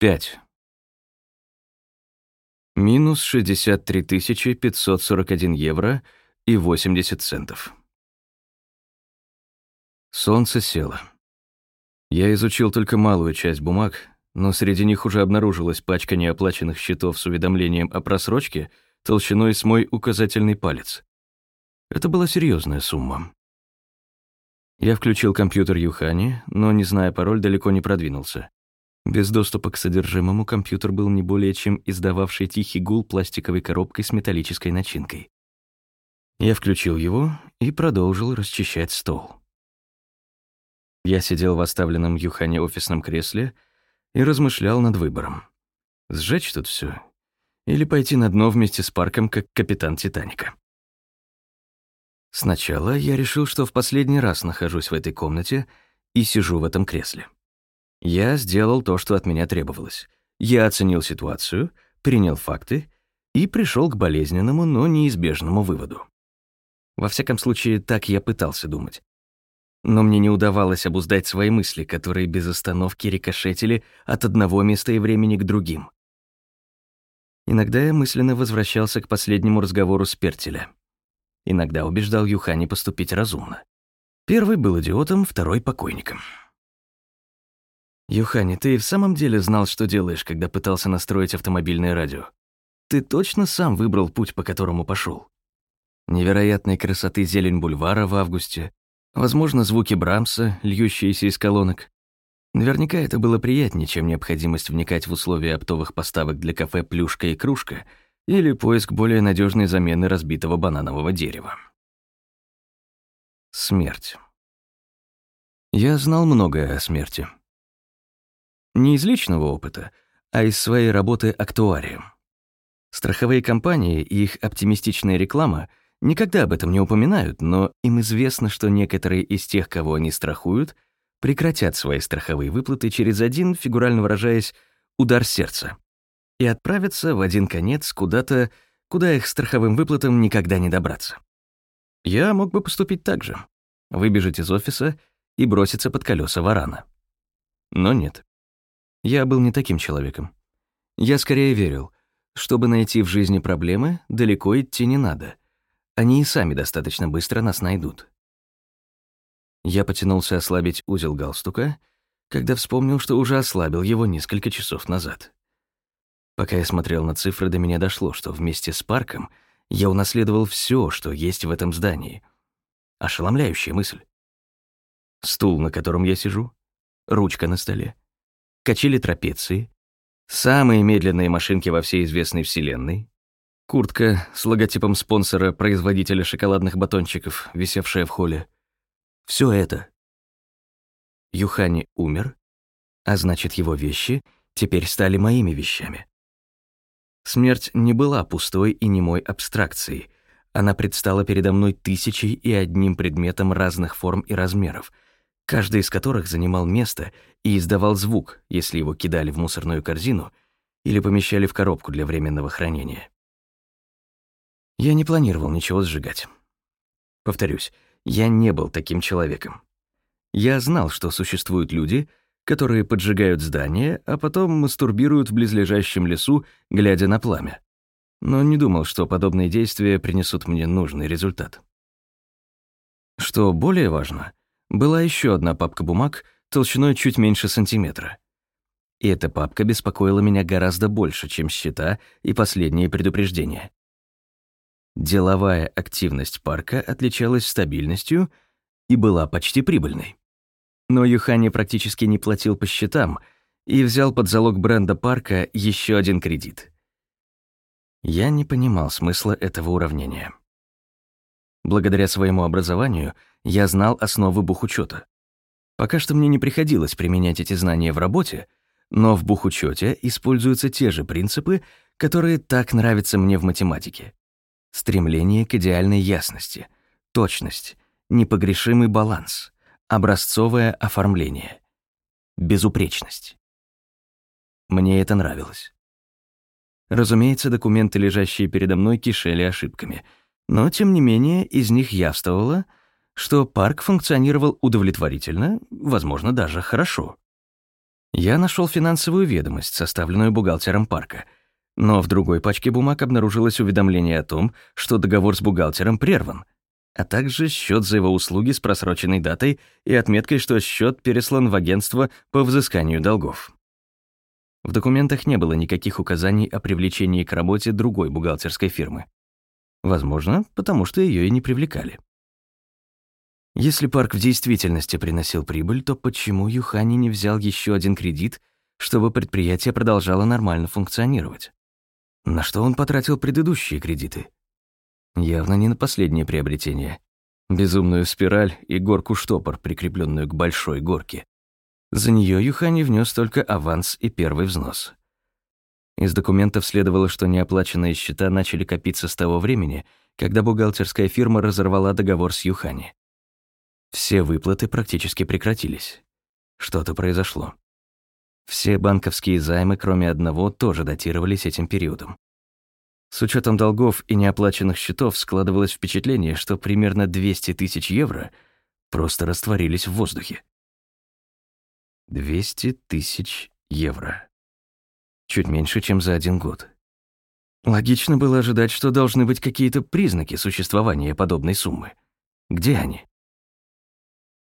5. Минус 63 541 евро и 80 центов. Солнце село. Я изучил только малую часть бумаг, но среди них уже обнаружилась пачка неоплаченных счетов с уведомлением о просрочке толщиной с мой указательный палец. Это была серьезная сумма. Я включил компьютер Юхани, но, не зная пароль, далеко не продвинулся. Без доступа к содержимому компьютер был не более чем издававший тихий гул пластиковой коробкой с металлической начинкой. Я включил его и продолжил расчищать стол. Я сидел в оставленном Юхане офисном кресле и размышлял над выбором. Сжечь тут все или пойти на дно вместе с парком, как капитан Титаника. Сначала я решил, что в последний раз нахожусь в этой комнате и сижу в этом кресле. Я сделал то, что от меня требовалось. Я оценил ситуацию, принял факты и пришел к болезненному, но неизбежному выводу. Во всяком случае, так я пытался думать. Но мне не удавалось обуздать свои мысли, которые без остановки рикошетили от одного места и времени к другим. Иногда я мысленно возвращался к последнему разговору с Пертеля. Иногда убеждал Юхани поступить разумно. Первый был идиотом, второй — покойником. «Юхани, ты в самом деле знал, что делаешь, когда пытался настроить автомобильное радио? Ты точно сам выбрал путь, по которому пошел? Невероятной красоты зелень бульвара в августе, возможно, звуки Брамса, льющиеся из колонок. Наверняка это было приятнее, чем необходимость вникать в условия оптовых поставок для кафе «Плюшка и кружка», или поиск более надежной замены разбитого бананового дерева. Смерть. Я знал многое о смерти. Не из личного опыта, а из своей работы актуарием. Страховые компании и их оптимистичная реклама никогда об этом не упоминают, но им известно, что некоторые из тех, кого они страхуют, прекратят свои страховые выплаты через один, фигурально выражаясь, удар сердца и отправятся в один конец куда-то, куда их страховым выплатам никогда не добраться. Я мог бы поступить так же, выбежать из офиса и броситься под колеса варана. Но нет. Я был не таким человеком. Я скорее верил, чтобы найти в жизни проблемы, далеко идти не надо. Они и сами достаточно быстро нас найдут. Я потянулся ослабить узел галстука, когда вспомнил, что уже ослабил его несколько часов назад. Пока я смотрел на цифры, до меня дошло, что вместе с парком я унаследовал все, что есть в этом здании. Ошеломляющая мысль. Стул, на котором я сижу, ручка на столе, качели трапеции, самые медленные машинки во всей известной вселенной, куртка с логотипом спонсора производителя шоколадных батончиков, висевшая в холле. Все это. Юхани умер, а значит, его вещи теперь стали моими вещами. Смерть не была пустой и немой абстракцией. Она предстала передо мной тысячей и одним предметом разных форм и размеров, каждый из которых занимал место и издавал звук, если его кидали в мусорную корзину или помещали в коробку для временного хранения. Я не планировал ничего сжигать. Повторюсь, я не был таким человеком. Я знал, что существуют люди, которые поджигают здания, а потом мастурбируют в близлежащем лесу, глядя на пламя. Но не думал, что подобные действия принесут мне нужный результат. Что более важно, была еще одна папка бумаг толщиной чуть меньше сантиметра. И эта папка беспокоила меня гораздо больше, чем счета и последние предупреждения. Деловая активность парка отличалась стабильностью и была почти прибыльной. Но Юхани практически не платил по счетам и взял под залог бренда парка еще один кредит. Я не понимал смысла этого уравнения. Благодаря своему образованию я знал основы бухучета. Пока что мне не приходилось применять эти знания в работе, но в бухучете используются те же принципы, которые так нравятся мне в математике. Стремление к идеальной ясности, точность, непогрешимый баланс — Образцовое оформление. Безупречность. Мне это нравилось. Разумеется, документы, лежащие передо мной, кишели ошибками, но, тем не менее, из них явствовало, что парк функционировал удовлетворительно, возможно, даже хорошо. Я нашел финансовую ведомость, составленную бухгалтером парка, но в другой пачке бумаг обнаружилось уведомление о том, что договор с бухгалтером прерван, а также счет за его услуги с просроченной датой и отметкой, что счет переслан в агентство по взысканию долгов. В документах не было никаких указаний о привлечении к работе другой бухгалтерской фирмы. Возможно, потому что ее и не привлекали. Если парк в действительности приносил прибыль, то почему Юхани не взял еще один кредит, чтобы предприятие продолжало нормально функционировать? На что он потратил предыдущие кредиты? Явно не на последнее приобретение. Безумную спираль и горку-штопор, прикрепленную к большой горке. За нее Юхани внес только аванс и первый взнос. Из документов следовало, что неоплаченные счета начали копиться с того времени, когда бухгалтерская фирма разорвала договор с Юхани. Все выплаты практически прекратились. Что-то произошло. Все банковские займы, кроме одного, тоже датировались этим периодом. С учетом долгов и неоплаченных счетов складывалось впечатление, что примерно 200 тысяч евро просто растворились в воздухе. 200 тысяч евро чуть меньше, чем за один год. Логично было ожидать, что должны быть какие-то признаки существования подобной суммы. Где они?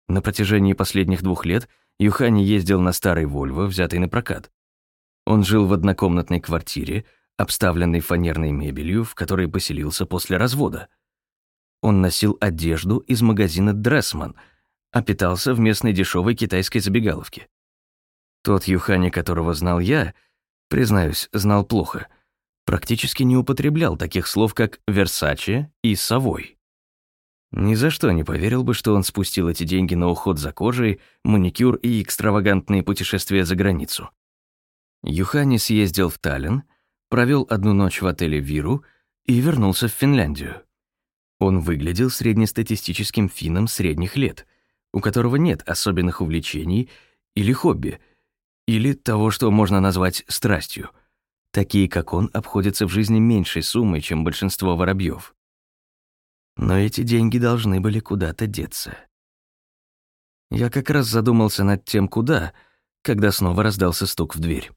На протяжении последних двух лет Юхани ездил на старой Вольво, взятой на прокат. Он жил в однокомнатной квартире, обставленной фанерной мебелью, в которой поселился после развода. Он носил одежду из магазина «Дрессман», а питался в местной дешевой китайской забегаловке. Тот Юхани, которого знал я, признаюсь, знал плохо, практически не употреблял таких слов, как «Версаче» и «Совой». Ни за что не поверил бы, что он спустил эти деньги на уход за кожей, маникюр и экстравагантные путешествия за границу. Юхани съездил в Таллин, провел одну ночь в отеле «Виру» и вернулся в Финляндию. Он выглядел среднестатистическим финном средних лет, у которого нет особенных увлечений или хобби — или того, что можно назвать страстью. Такие, как он, обходятся в жизни меньшей суммой, чем большинство воробьев. Но эти деньги должны были куда-то деться. Я как раз задумался над тем, куда, когда снова раздался стук в дверь.